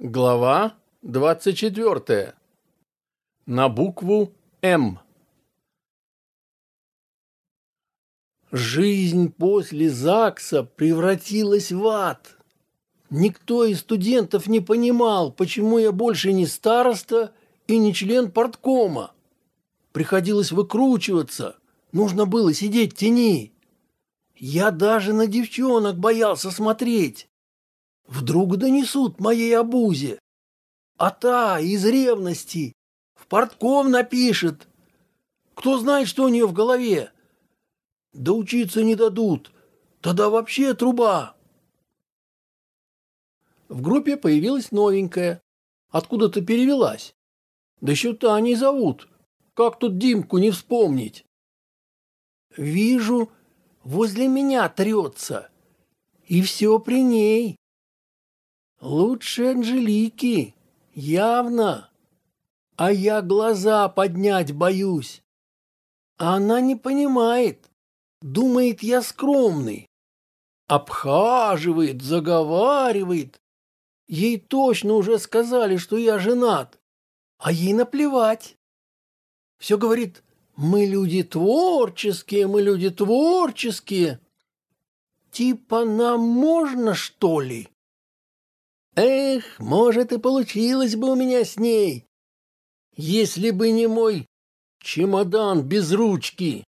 Глава 24. На букву М. Жизнь после ЗАГСа превратилась в ад. Никто из студентов не понимал, почему я больше не староста и не член порткома. Приходилось выкручиваться, нужно было сидеть в тени. Я даже на девчонок боялся смотреть. Вдруг донесут моей обузе. А та из ревности в портком напишет. Кто знает, что у нее в голове. Да учиться не дадут. Тогда вообще труба. В группе появилась новенькая. Откуда-то перевелась. Да еще Таней зовут. Как тут Димку не вспомнить? Вижу, возле меня трется. И все при ней. Лучше Анжелики, явно. А я глаза поднять боюсь. А она не понимает. Думает, я скромный. Обхаживает, заговаривает. Ей точно уже сказали, что я женат. А ей наплевать. Все говорит, мы люди творческие, мы люди творческие. Типа нам можно, что ли? Эх, может, и получилось бы у меня с ней, если бы не мой чемодан без ручки.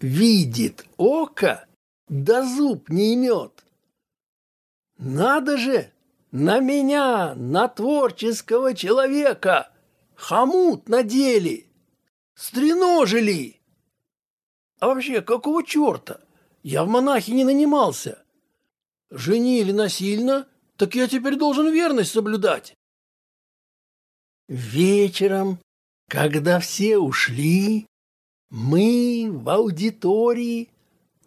Видит око, да зуб не имет. Надо же, на меня, на творческого человека, хомут надели, стреножили. А вообще, какого черта? Я в монахи не нанимался. Женили насильно, так я теперь должен верность соблюдать. Вечером, когда все ушли, мы в аудитории,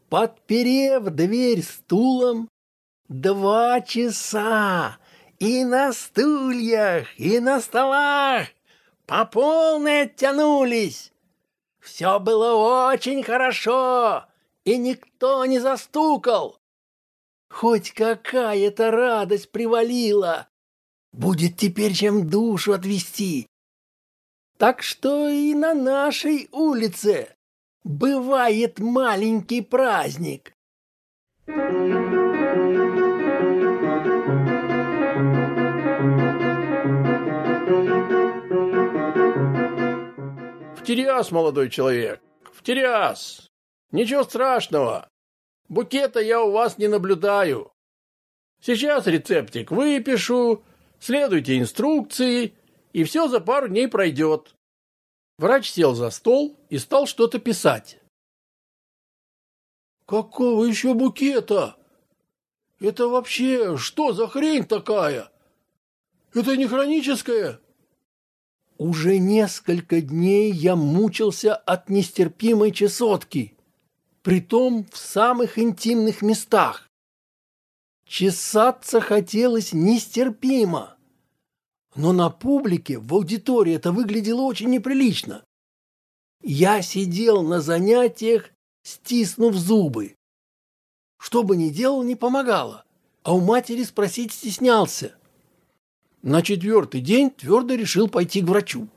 подперев дверь стулом, два часа и на стульях, и на столах по полной оттянулись. Все было очень хорошо, и никто не застукал. Хоть какая-то радость привалила. Будет теперь чем душу отвести. Так что и на нашей улице бывает маленький праздник. В молодой человек, в Ничего страшного. Букета я у вас не наблюдаю. Сейчас рецептик выпишу, следуйте инструкции, и все за пару дней пройдет. Врач сел за стол и стал что-то писать. «Какого еще букета? Это вообще что за хрень такая? Это не хроническая?» Уже несколько дней я мучился от нестерпимой чесотки притом в самых интимных местах. Чесаться хотелось нестерпимо. Но на публике, в аудитории это выглядело очень неприлично. Я сидел на занятиях, стиснув зубы. Что бы ни делал, не помогало, а у матери спросить стеснялся. На четвертый день твердо решил пойти к врачу.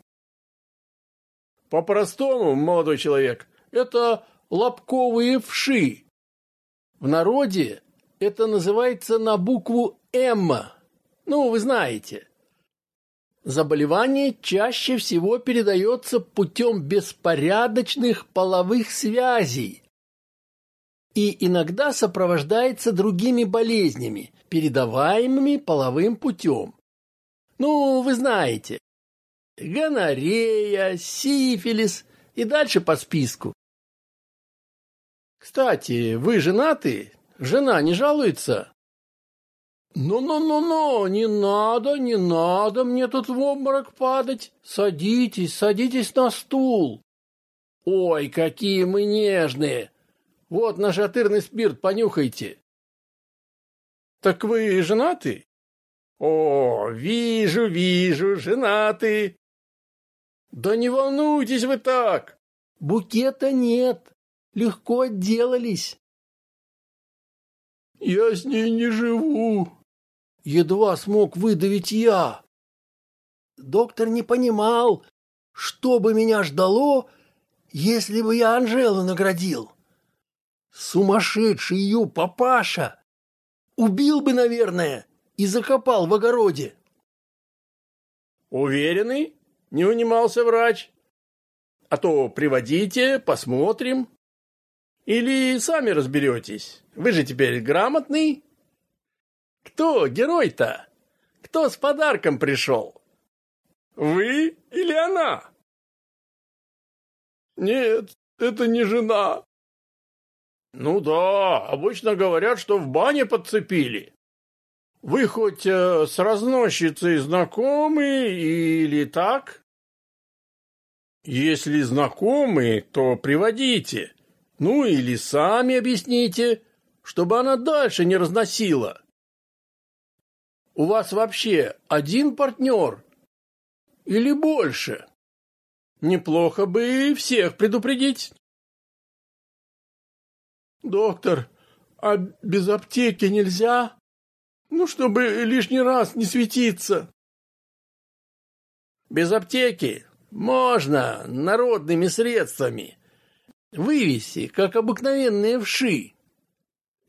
По-простому, молодой человек, это лобковые вши. В народе это называется на букву «М». Ну, вы знаете. Заболевание чаще всего передается путем беспорядочных половых связей и иногда сопровождается другими болезнями, передаваемыми половым путем. Ну, вы знаете. Гонорея, сифилис и дальше по списку. Кстати, вы женаты? Жена не жалуется? «Ну-ну-ну-ну, не надо, не надо мне тут в обморок падать. Садитесь, садитесь на стул». «Ой, какие мы нежные! Вот наш атырный спирт, понюхайте». «Так вы женаты?» «О, вижу, вижу, женаты». «Да не волнуйтесь вы так!» «Букета нет легко отделались. Я с ней не живу. Едва смог выдавить я. Доктор не понимал, что бы меня ждало, если бы я Анжелу наградил. Сумасшедший ее папаша! Убил бы, наверное, и закопал в огороде. Уверены? Не унимался врач. А то приводите, посмотрим. Или сами разберетесь. Вы же теперь грамотный. Кто герой-то? Кто с подарком пришел? Вы или она? Нет, это не жена. Ну да, обычно говорят, что в бане подцепили. Вы хоть э, с разносчицей знакомы или так? Если знакомы, то приводите. Ну или сами объясните, чтобы она дальше не разносила. У вас вообще один партнер или больше? Неплохо бы всех предупредить. Доктор, а без аптеки нельзя? Ну, чтобы лишний раз не светиться. Без аптеки можно народными средствами. Вывести, как обыкновенные вши.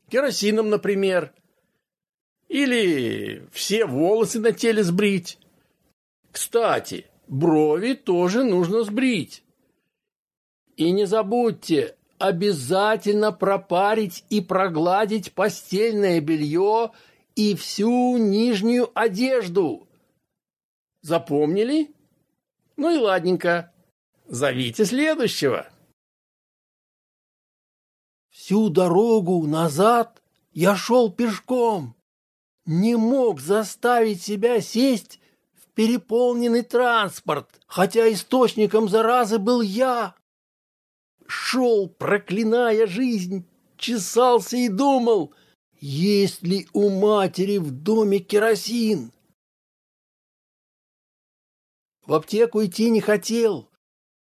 Керосином, например. Или все волосы на теле сбрить. Кстати, брови тоже нужно сбрить. И не забудьте обязательно пропарить и прогладить постельное белье и всю нижнюю одежду. Запомнили? Ну и ладненько. Зовите следующего. Всю дорогу назад я шел пешком. Не мог заставить себя сесть в переполненный транспорт, хотя источником заразы был я. Шел, проклиная жизнь, чесался и думал, есть ли у матери в доме керосин? В аптеку идти не хотел.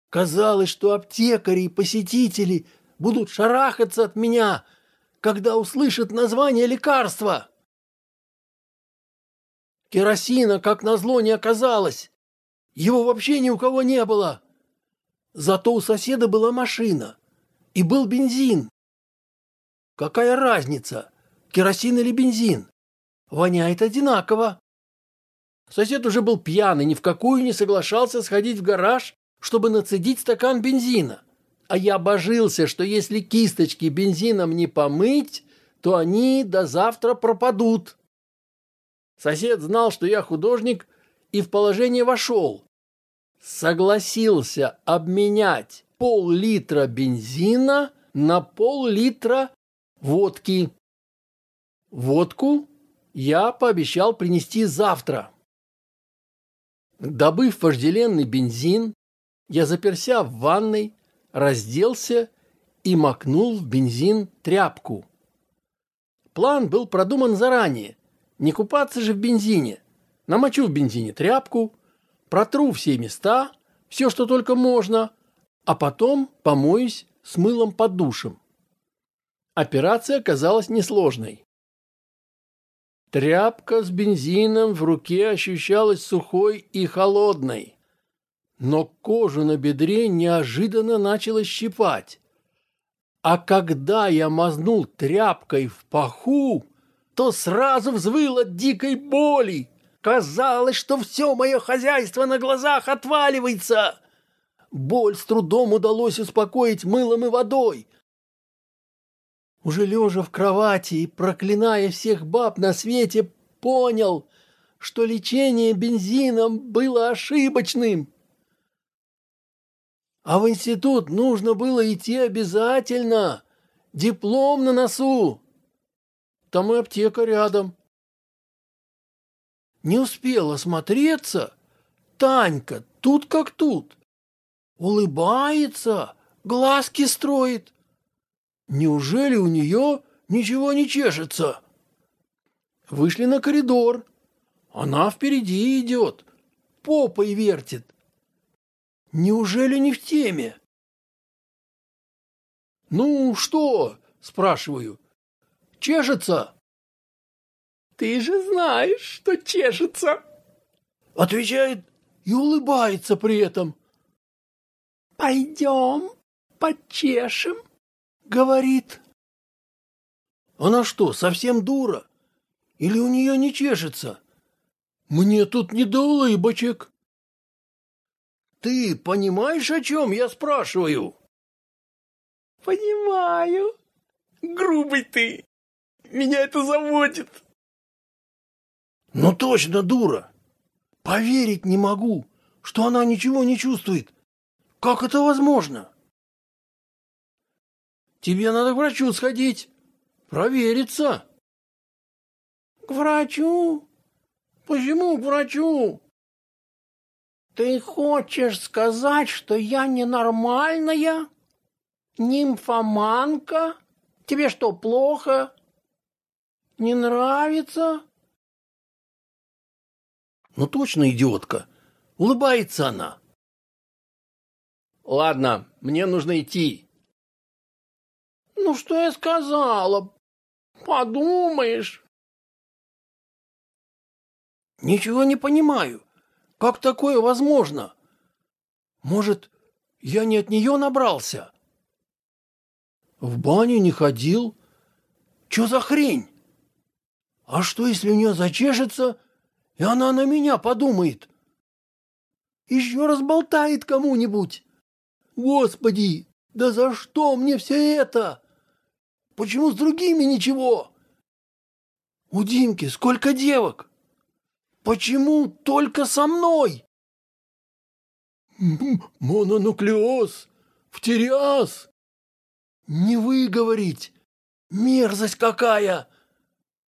Казалось, что аптекари и посетители будут шарахаться от меня, когда услышат название лекарства. Керосина, как назло, не оказалось. Его вообще ни у кого не было. Зато у соседа была машина. И был бензин. Какая разница? керосин или бензин. Воняет одинаково. Сосед уже был пьяный, ни в какую не соглашался сходить в гараж, чтобы нацедить стакан бензина. А я божился, что если кисточки бензином не помыть, то они до завтра пропадут. Сосед знал, что я художник, и в положение вошел. Согласился обменять пол-литра бензина на пол-литра водки. Водку я пообещал принести завтра. Добыв вожделенный бензин, я заперся в ванной, разделся и макнул в бензин тряпку. План был продуман заранее. Не купаться же в бензине. Намочу в бензине тряпку, протру все места, все, что только можно, а потом помоюсь с мылом под душем. Операция оказалась несложной. Тряпка с бензином в руке ощущалась сухой и холодной. Но кожу на бедре неожиданно начала щипать. А когда я мазнул тряпкой в паху, то сразу взвыл от дикой боли. Казалось, что все мое хозяйство на глазах отваливается. Боль с трудом удалось успокоить мылом и водой — уже лежа в кровати и проклиная всех баб на свете, понял, что лечение бензином было ошибочным. А в институт нужно было идти обязательно. Диплом на носу. Там и аптека рядом. Не успел осмотреться. Танька тут как тут. Улыбается, глазки строит. Неужели у нее ничего не чешется? Вышли на коридор. Она впереди идет, попой вертит. Неужели не в теме? «Ну что?» – спрашиваю. «Чешется?» Ты же знаешь, что чешется. Отвечает и улыбается при этом. Пойдем, почешем, говорит. Она что, совсем дура? Или у нее не чешется? Мне тут не до улыбочек. Ты понимаешь, о чем я спрашиваю? Понимаю. Грубый ты. Меня это заводит. Ну точно, дура. Поверить не могу, что она ничего не чувствует. Как это возможно? Тебе надо к врачу сходить. Провериться. К врачу? Почему к врачу? Ты хочешь сказать, что я ненормальная? Нимфоманка? Тебе что, плохо? Не нравится? Ну точно идиотка. Улыбается она. Ладно, мне нужно идти. Ну что я сказала? Подумаешь. Ничего не понимаю. Как такое возможно? Может, я не от нее набрался? В баню не ходил. Че за хрень? А что, если у нее зачешется, и она на меня подумает? Еще раз болтает кому-нибудь. Господи, да за что мне все это? Почему с другими ничего? У Димки сколько девок? Почему только со мной? Мононуклеоз, фтириаз. Не выговорить. Мерзость какая!